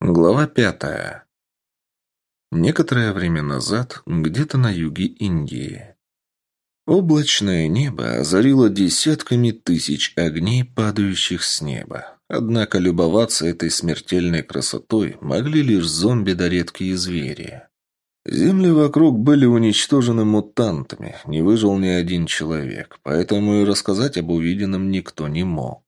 Глава пятая. Некоторое время назад, где-то на юге Индии. Облачное небо озарило десятками тысяч огней, падающих с неба. Однако любоваться этой смертельной красотой могли лишь зомби да редкие звери. Земли вокруг были уничтожены мутантами, не выжил ни один человек, поэтому и рассказать об увиденном никто не мог.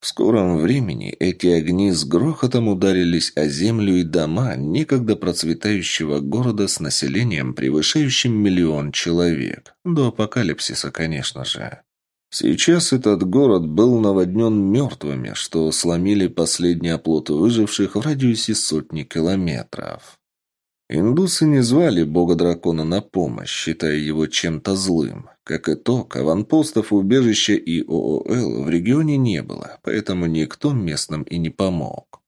В скором времени эти огни с грохотом ударились о землю и дома некогда процветающего города с населением, превышающим миллион человек. До апокалипсиса, конечно же. Сейчас этот город был наводнен мертвыми, что сломили последний оплот выживших в радиусе сотни километров. Индусы не звали бога-дракона на помощь, считая его чем-то злым. Как итог, аванпостов, убежища и ООЛ в регионе не было, поэтому никто местным и не помог.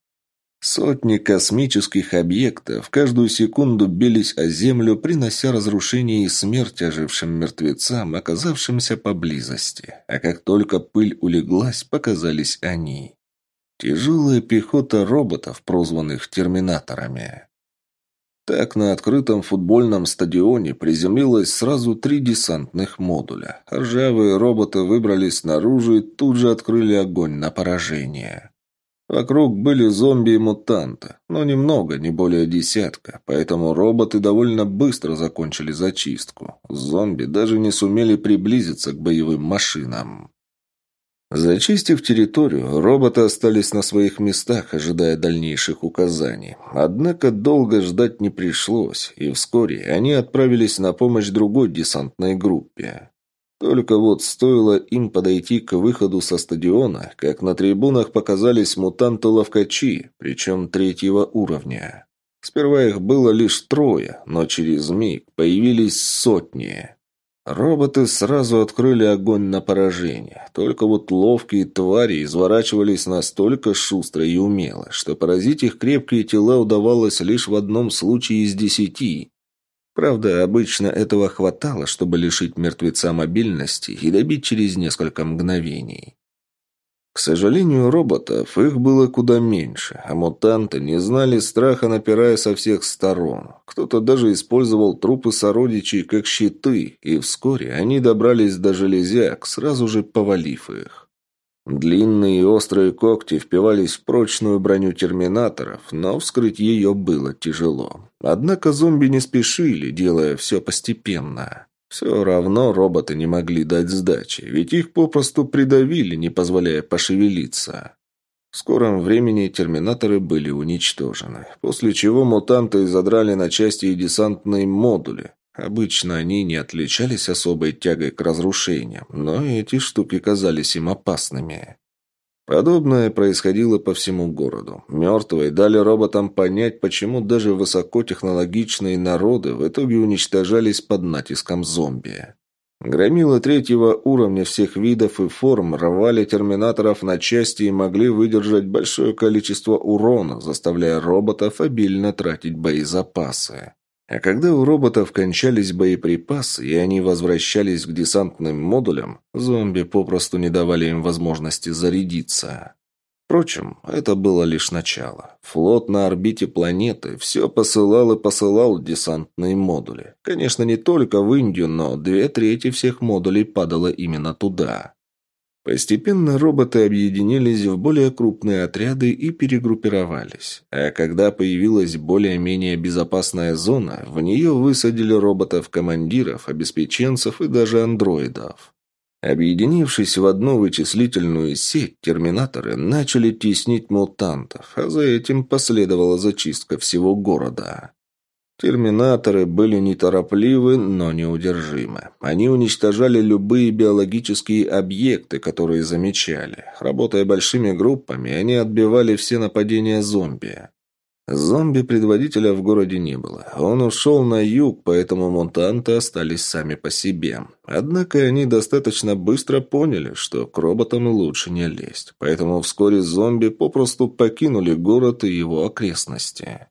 Сотни космических объектов каждую секунду бились о Землю, принося разрушение и смерть ожившим мертвецам, оказавшимся поблизости. А как только пыль улеглась, показались они. Тяжелая пехота роботов, прозванных «терминаторами». Так на открытом футбольном стадионе приземлилось сразу три десантных модуля. Ржавые роботы выбрались наружу и тут же открыли огонь на поражение. Вокруг были зомби и мутанты, но немного, не более десятка, поэтому роботы довольно быстро закончили зачистку. Зомби даже не сумели приблизиться к боевым машинам. Зачистив территорию, роботы остались на своих местах, ожидая дальнейших указаний. Однако долго ждать не пришлось, и вскоре они отправились на помощь другой десантной группе. Только вот стоило им подойти к выходу со стадиона, как на трибунах показались мутанты-ловкачи, причем третьего уровня. Сперва их было лишь трое, но через миг появились сотни. Роботы сразу открыли огонь на поражение. Только вот ловкие твари изворачивались настолько шустро и умело, что поразить их крепкие тела удавалось лишь в одном случае из десяти. Правда, обычно этого хватало, чтобы лишить мертвеца мобильности и добить через несколько мгновений. К сожалению, роботов их было куда меньше, а мутанты не знали страха, напирая со всех сторон. Кто-то даже использовал трупы сородичей как щиты, и вскоре они добрались до железяк, сразу же повалив их. Длинные и острые когти впивались в прочную броню терминаторов, но вскрыть ее было тяжело. Однако зомби не спешили, делая все постепенно. Все равно роботы не могли дать сдачи, ведь их попросту придавили, не позволяя пошевелиться. В скором времени терминаторы были уничтожены, после чего мутанты задрали на части и десантные модули. Обычно они не отличались особой тягой к разрушениям, но эти штуки казались им опасными. Подобное происходило по всему городу. Мертвые дали роботам понять, почему даже высокотехнологичные народы в итоге уничтожались под натиском зомби. Громилы третьего уровня всех видов и форм рвали терминаторов на части и могли выдержать большое количество урона, заставляя роботов обильно тратить боезапасы. А когда у роботов кончались боеприпасы, и они возвращались к десантным модулям, зомби попросту не давали им возможности зарядиться. Впрочем, это было лишь начало. Флот на орбите планеты все посылал и посылал десантные модули. Конечно, не только в Индию, но две трети всех модулей падало именно туда. Постепенно роботы объединились в более крупные отряды и перегруппировались. А когда появилась более-менее безопасная зона, в нее высадили роботов-командиров, обеспеченцев и даже андроидов. Объединившись в одну вычислительную сеть, терминаторы начали теснить мутантов, а за этим последовала зачистка всего города. Терминаторы были неторопливы, но неудержимы. Они уничтожали любые биологические объекты, которые замечали. Работая большими группами, они отбивали все нападения зомби. Зомби-предводителя в городе не было. Он ушел на юг, поэтому мутанты остались сами по себе. Однако они достаточно быстро поняли, что к роботам лучше не лезть. Поэтому вскоре зомби попросту покинули город и его окрестности.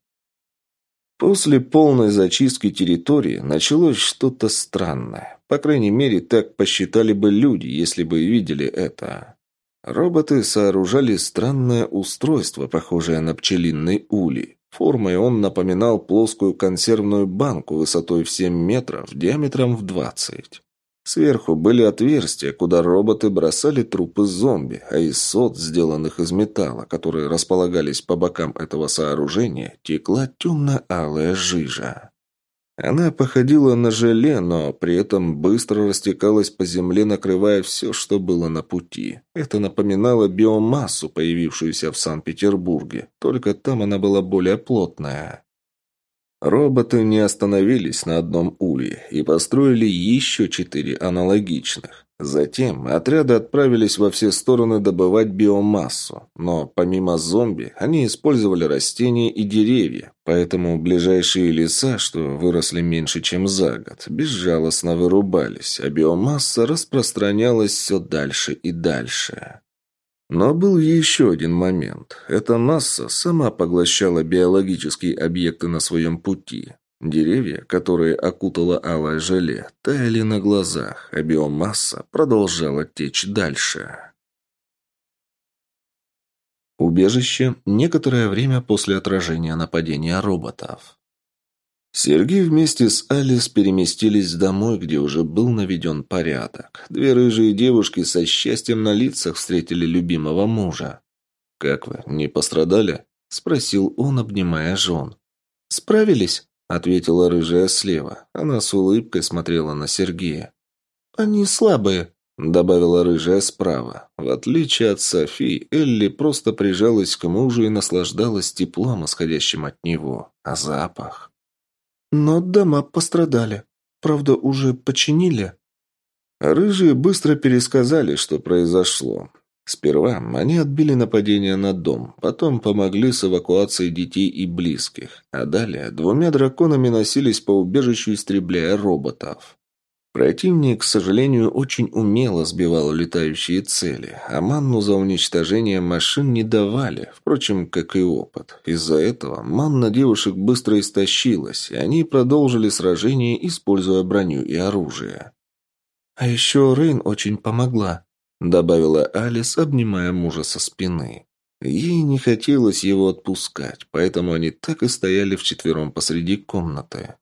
После полной зачистки территории началось что-то странное. По крайней мере, так посчитали бы люди, если бы видели это. Роботы сооружали странное устройство, похожее на пчелиный улей. Формой он напоминал плоскую консервную банку высотой в 7 метров, диаметром в 20. Сверху были отверстия, куда роботы бросали трупы зомби, а из сот, сделанных из металла, которые располагались по бокам этого сооружения, текла темно-алая жижа. Она походила на желе, но при этом быстро растекалась по земле, накрывая все, что было на пути. Это напоминало биомассу, появившуюся в Санкт-Петербурге, только там она была более плотная. Роботы не остановились на одном улье и построили еще четыре аналогичных. Затем отряды отправились во все стороны добывать биомассу, но помимо зомби они использовали растения и деревья, поэтому ближайшие леса, что выросли меньше, чем за год, безжалостно вырубались, а биомасса распространялась все дальше и дальше. Но был еще один момент. Эта масса сама поглощала биологические объекты на своем пути. Деревья, которые окутало алое желе, таяли на глазах, а биомасса продолжала течь дальше. Убежище некоторое время после отражения нападения роботов. Сергей вместе с Алис переместились домой, где уже был наведен порядок. Две рыжие девушки со счастьем на лицах встретили любимого мужа. «Как вы, не пострадали?» – спросил он, обнимая жен. «Справились?» – ответила рыжая слева. Она с улыбкой смотрела на Сергея. «Они слабые», – добавила рыжая справа. В отличие от Софи, Элли просто прижалась к мужу и наслаждалась теплом, исходящим от него. А запах... Но дома пострадали. Правда, уже починили. Рыжие быстро пересказали, что произошло. Сперва они отбили нападение на дом, потом помогли с эвакуацией детей и близких, а далее двумя драконами носились по убежищу, истребляя роботов. Противник, к сожалению, очень умело сбивал летающие цели, а манну за уничтожение машин не давали, впрочем, как и опыт. Из-за этого манна девушек быстро истощилась, и они продолжили сражение, используя броню и оружие. «А еще Рейн очень помогла», — добавила Алис, обнимая мужа со спины. Ей не хотелось его отпускать, поэтому они так и стояли вчетвером посреди комнаты.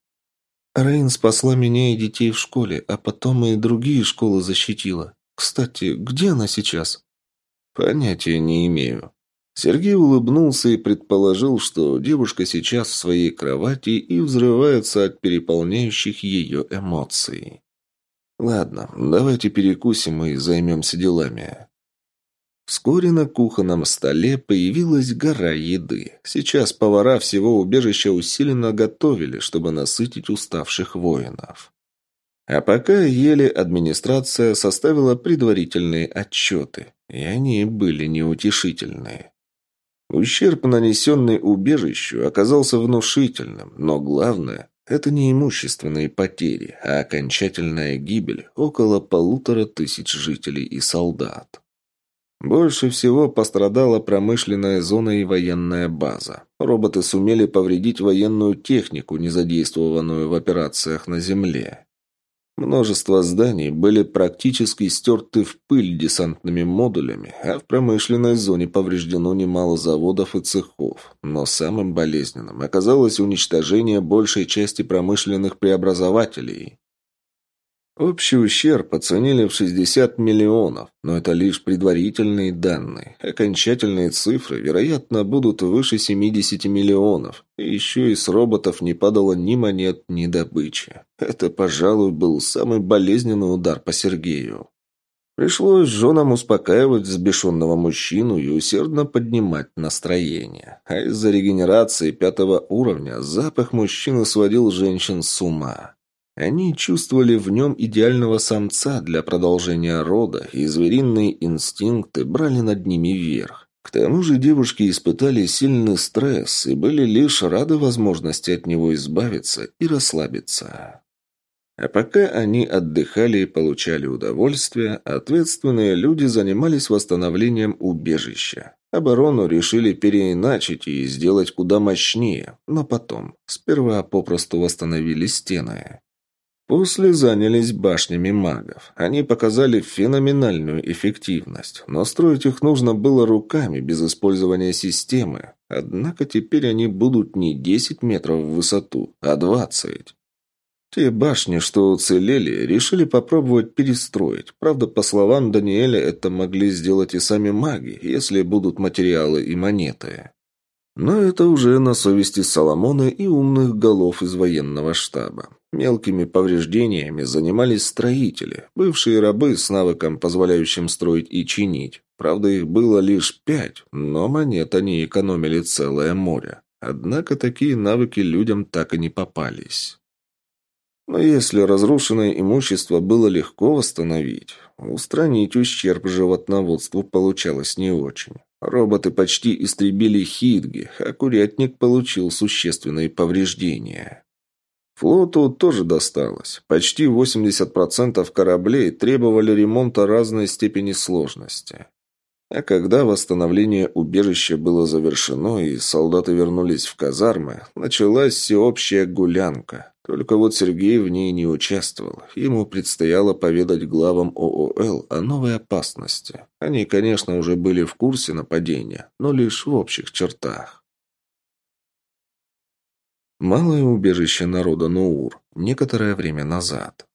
Рейн спасла меня и детей в школе, а потом и другие школы защитила. Кстати, где она сейчас? Понятия не имею. Сергей улыбнулся и предположил, что девушка сейчас в своей кровати и взрывается от переполняющих ее эмоций. Ладно, давайте перекусим и займемся делами. Вскоре на кухонном столе появилась гора еды. Сейчас повара всего убежища усиленно готовили, чтобы насытить уставших воинов. А пока ели, администрация составила предварительные отчеты, и они были неутешительные. Ущерб, нанесенный убежищу, оказался внушительным, но главное – это не имущественные потери, а окончательная гибель около полутора тысяч жителей и солдат. Больше всего пострадала промышленная зона и военная база. Роботы сумели повредить военную технику, не задействованную в операциях на Земле. Множество зданий были практически стерты в пыль десантными модулями, а в промышленной зоне повреждено немало заводов и цехов. Но самым болезненным оказалось уничтожение большей части промышленных преобразователей. Общий ущерб оценили в 60 миллионов, но это лишь предварительные данные. Окончательные цифры, вероятно, будут выше 70 миллионов. И еще и с роботов не падало ни монет, ни добычи. Это, пожалуй, был самый болезненный удар по Сергею. Пришлось женам успокаивать взбешенного мужчину и усердно поднимать настроение. А из-за регенерации пятого уровня запах мужчины сводил женщин с ума. Они чувствовали в нем идеального самца для продолжения рода, и звериные инстинкты брали над ними верх. К тому же девушки испытали сильный стресс и были лишь рады возможности от него избавиться и расслабиться. А пока они отдыхали и получали удовольствие, ответственные люди занимались восстановлением убежища. Оборону решили переиначить и сделать куда мощнее, но потом. Сперва попросту восстановили стены. После занялись башнями магов. Они показали феноменальную эффективность, но строить их нужно было руками, без использования системы. Однако теперь они будут не 10 метров в высоту, а 20. Те башни, что уцелели, решили попробовать перестроить. Правда, по словам Даниэля, это могли сделать и сами маги, если будут материалы и монеты. Но это уже на совести Соломона и умных голов из военного штаба. Мелкими повреждениями занимались строители, бывшие рабы с навыком, позволяющим строить и чинить. Правда, их было лишь пять, но монет они экономили целое море. Однако такие навыки людям так и не попались. Но если разрушенное имущество было легко восстановить, устранить ущерб животноводству получалось не очень. Роботы почти истребили Хидги, а курятник получил существенные повреждения. Флоту тоже досталось. Почти 80% кораблей требовали ремонта разной степени сложности. А когда восстановление убежища было завершено и солдаты вернулись в казармы, началась всеобщая гулянка. Только вот Сергей в ней не участвовал. Ему предстояло поведать главам ООЛ о новой опасности. Они, конечно, уже были в курсе нападения, но лишь в общих чертах. Малое убежище народа Нуур. Некоторое время назад.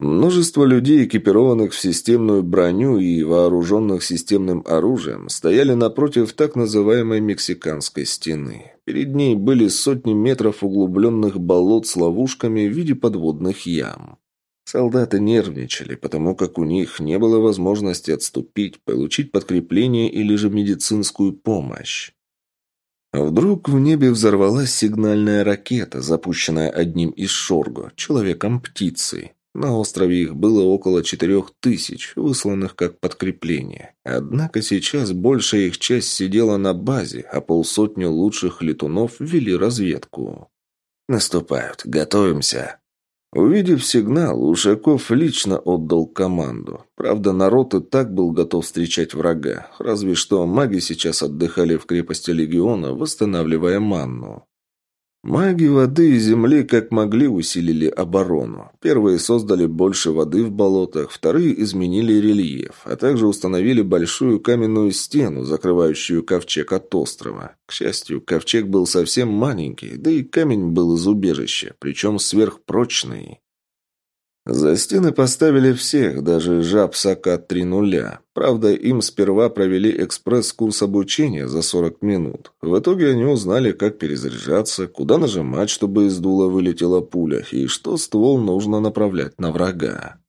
Множество людей, экипированных в системную броню и вооруженных системным оружием, стояли напротив так называемой «мексиканской стены». Перед ней были сотни метров углубленных болот с ловушками в виде подводных ям. Солдаты нервничали, потому как у них не было возможности отступить, получить подкрепление или же медицинскую помощь. Вдруг в небе взорвалась сигнальная ракета, запущенная одним из Шорго, человеком-птицей. На острове их было около четырех тысяч, высланных как подкрепление. Однако сейчас большая их часть сидела на базе, а полсотни лучших летунов вели разведку. «Наступают. Готовимся!» Увидев сигнал, Ушаков лично отдал команду. Правда, народ и так был готов встречать врага, разве что маги сейчас отдыхали в крепости Легиона, восстанавливая манну. Маги воды и земли как могли усилили оборону. Первые создали больше воды в болотах, вторые изменили рельеф, а также установили большую каменную стену, закрывающую ковчег от острова. К счастью, ковчег был совсем маленький, да и камень был из убежища, причем сверхпрочный. За стены поставили всех, даже жаб Сакат 3.0. Правда, им сперва провели экспресс-курс обучения за 40 минут. В итоге они узнали, как перезаряжаться, куда нажимать, чтобы из дула вылетела пуля, и что ствол нужно направлять на врага.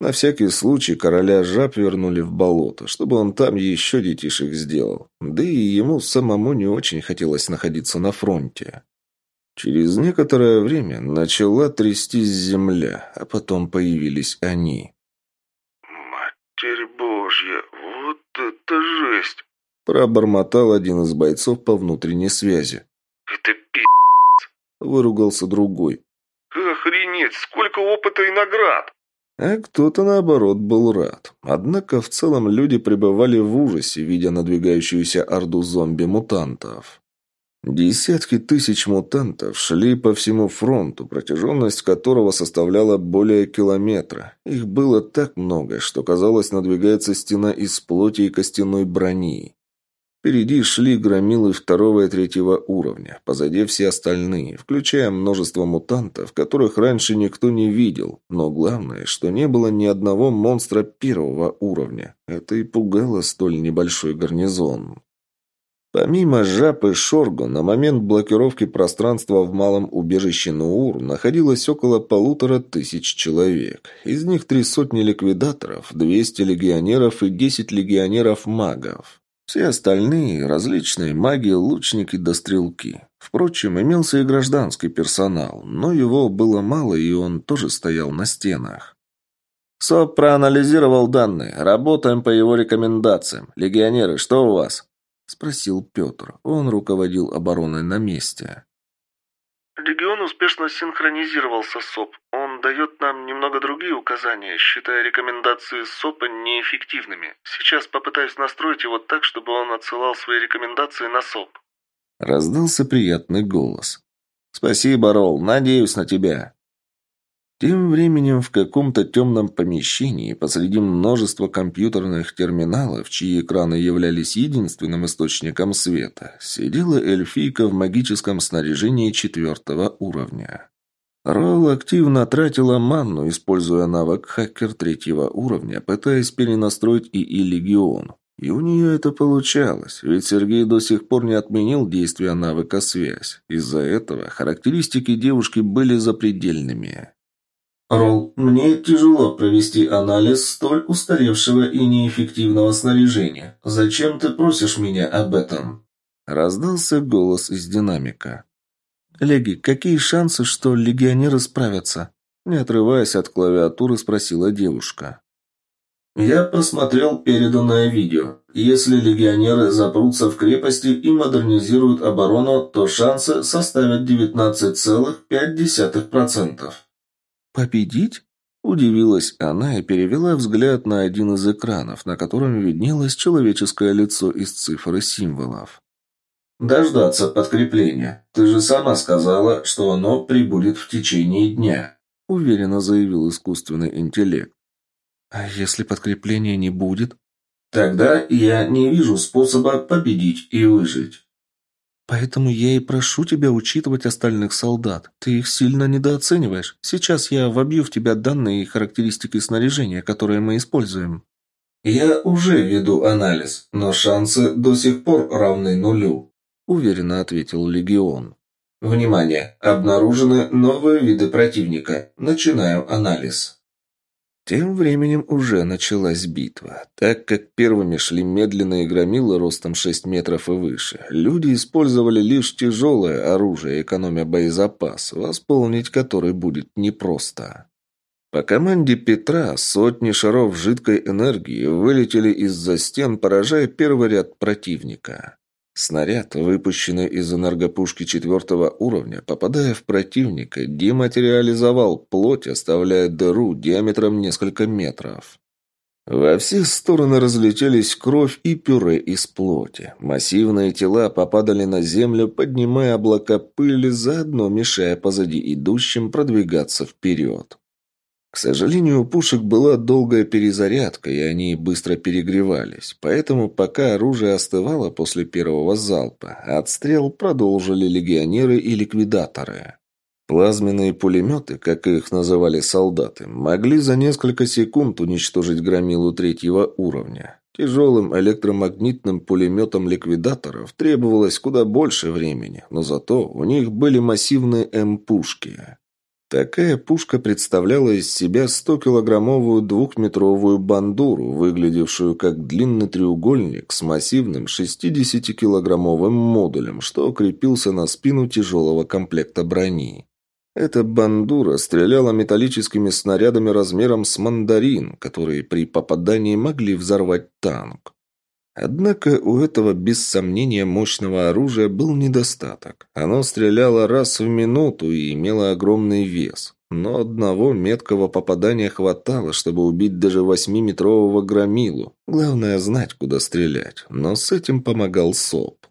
На всякий случай короля жаб вернули в болото, чтобы он там еще детишек сделал. Да и ему самому не очень хотелось находиться на фронте. Через некоторое время начала трястись земля, а потом появились они. Это жесть!» Пробормотал один из бойцов по внутренней связи. «Это пи***ц!» Выругался другой. «Охренеть, сколько опыта и наград!» А кто-то, наоборот, был рад. Однако в целом люди пребывали в ужасе, видя надвигающуюся орду зомби-мутантов. Десятки тысяч мутантов шли по всему фронту, протяженность которого составляла более километра. Их было так много, что, казалось, надвигается стена из плоти и костяной брони. Впереди шли громилы второго и третьего уровня, позади все остальные, включая множество мутантов, которых раньше никто не видел. Но главное, что не было ни одного монстра первого уровня. Это и пугало столь небольшой гарнизон. Помимо жаб и шоргу, на момент блокировки пространства в малом убежище Нуур находилось около полутора тысяч человек. Из них три сотни ликвидаторов, 200 легионеров и 10 легионеров-магов. Все остальные – различные маги, лучники да стрелки. Впрочем, имелся и гражданский персонал, но его было мало, и он тоже стоял на стенах. СОП проанализировал данные. Работаем по его рекомендациям. Легионеры, что у вас? – спросил Петр. Он руководил обороной на месте. Регион успешно синхронизировался с СОП. Он дает нам немного другие указания, считая рекомендации СОПа неэффективными. Сейчас попытаюсь настроить его так, чтобы он отсылал свои рекомендации на СОП. Раздался приятный голос. «Спасибо, Ролл. Надеюсь на тебя». Тем временем в каком-то темном помещении посреди множества компьютерных терминалов, чьи экраны являлись единственным источником света, сидела эльфийка в магическом снаряжении четвертого уровня. Ролл активно тратила манну, используя навык хакер третьего уровня, пытаясь перенастроить ИИ «Легион». И у нее это получалось, ведь Сергей до сих пор не отменил действия навыка «Связь». Из-за этого характеристики девушки были запредельными. Ролл, мне тяжело провести анализ столь устаревшего и неэффективного снаряжения. Зачем ты просишь меня об этом? Раздался голос из динамика. «Леги, какие шансы, что легионеры справятся?» Не отрываясь от клавиатуры, спросила девушка. «Я просмотрел переданное видео. Если легионеры запрутся в крепости и модернизируют оборону, то шансы составят 19,5%. «Победить?» Удивилась она и перевела взгляд на один из экранов, на котором виднелось человеческое лицо из цифр и символов. «Дождаться подкрепления. Ты же сама сказала, что оно прибудет в течение дня», уверенно заявил искусственный интеллект. «А если подкрепления не будет?» «Тогда я не вижу способа победить и выжить». Поэтому я и прошу тебя учитывать остальных солдат. Ты их сильно недооцениваешь. Сейчас я вобью в тебя данные и характеристики снаряжения, которые мы используем. Я уже веду анализ, но шансы до сих пор равны нулю, уверенно ответил Легион. Внимание! Обнаружены новые виды противника. Начинаю анализ. Тем временем уже началась битва. Так как первыми шли медленные громилы ростом 6 метров и выше, люди использовали лишь тяжелое оружие, экономя боезапас, восполнить который будет непросто. По команде Петра сотни шаров жидкой энергии вылетели из-за стен, поражая первый ряд противника. Снаряд, выпущенный из энергопушки четвертого уровня, попадая в противника, дематериализовал плоть, оставляя дыру диаметром несколько метров. Во все стороны разлетелись кровь и пюре из плоти. Массивные тела попадали на землю, поднимая облака пыли, заодно мешая позади идущим продвигаться вперед. К сожалению, у пушек была долгая перезарядка, и они быстро перегревались, поэтому пока оружие остывало после первого залпа, отстрел продолжили легионеры и ликвидаторы. Плазменные пулеметы, как их называли солдаты, могли за несколько секунд уничтожить громилу третьего уровня. Тяжелым электромагнитным пулеметам ликвидаторов требовалось куда больше времени, но зато у них были массивные М-пушки. Такая пушка представляла из себя 100-килограммовую двухметровую бандуру, выглядевшую как длинный треугольник с массивным 60-килограммовым модулем, что крепился на спину тяжелого комплекта брони. Эта бандура стреляла металлическими снарядами размером с мандарин, которые при попадании могли взорвать танк. Однако у этого, без сомнения, мощного оружия был недостаток. Оно стреляло раз в минуту и имело огромный вес. Но одного меткого попадания хватало, чтобы убить даже восьмиметрового громилу. Главное знать, куда стрелять. Но с этим помогал СОП.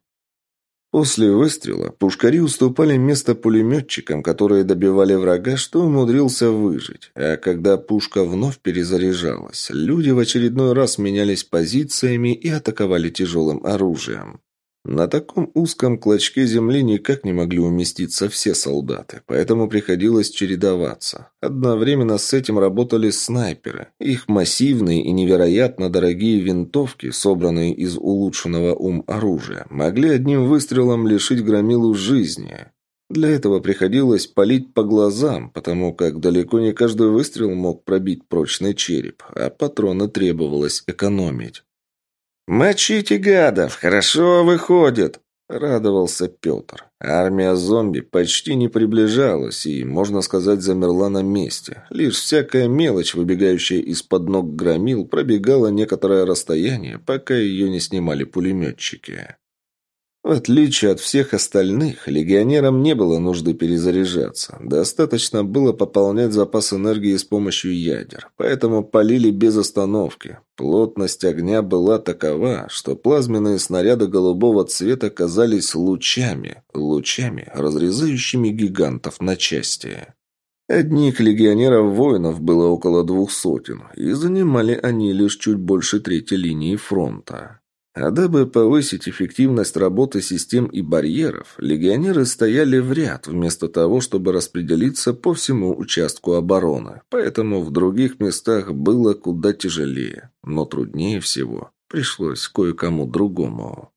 После выстрела пушкари уступали место пулеметчикам, которые добивали врага, что умудрился выжить. А когда пушка вновь перезаряжалась, люди в очередной раз менялись позициями и атаковали тяжелым оружием. На таком узком клочке земли никак не могли уместиться все солдаты, поэтому приходилось чередоваться. Одновременно с этим работали снайперы. Их массивные и невероятно дорогие винтовки, собранные из улучшенного ум оружия, могли одним выстрелом лишить громилу жизни. Для этого приходилось палить по глазам, потому как далеко не каждый выстрел мог пробить прочный череп, а патроны требовалось экономить. «Мочите гадов! Хорошо выходит!» – радовался Петр. Армия зомби почти не приближалась и, можно сказать, замерла на месте. Лишь всякая мелочь, выбегающая из-под ног громил, пробегала некоторое расстояние, пока ее не снимали пулеметчики. В отличие от всех остальных, легионерам не было нужды перезаряжаться. Достаточно было пополнять запас энергии с помощью ядер, поэтому полили без остановки. Плотность огня была такова, что плазменные снаряды голубого цвета казались лучами, лучами, разрезающими гигантов на части. Одних легионеров-воинов было около двух сотен, и занимали они лишь чуть больше трети линии фронта. А дабы повысить эффективность работы систем и барьеров, легионеры стояли в ряд, вместо того, чтобы распределиться по всему участку обороны. Поэтому в других местах было куда тяжелее. Но труднее всего пришлось кое-кому другому.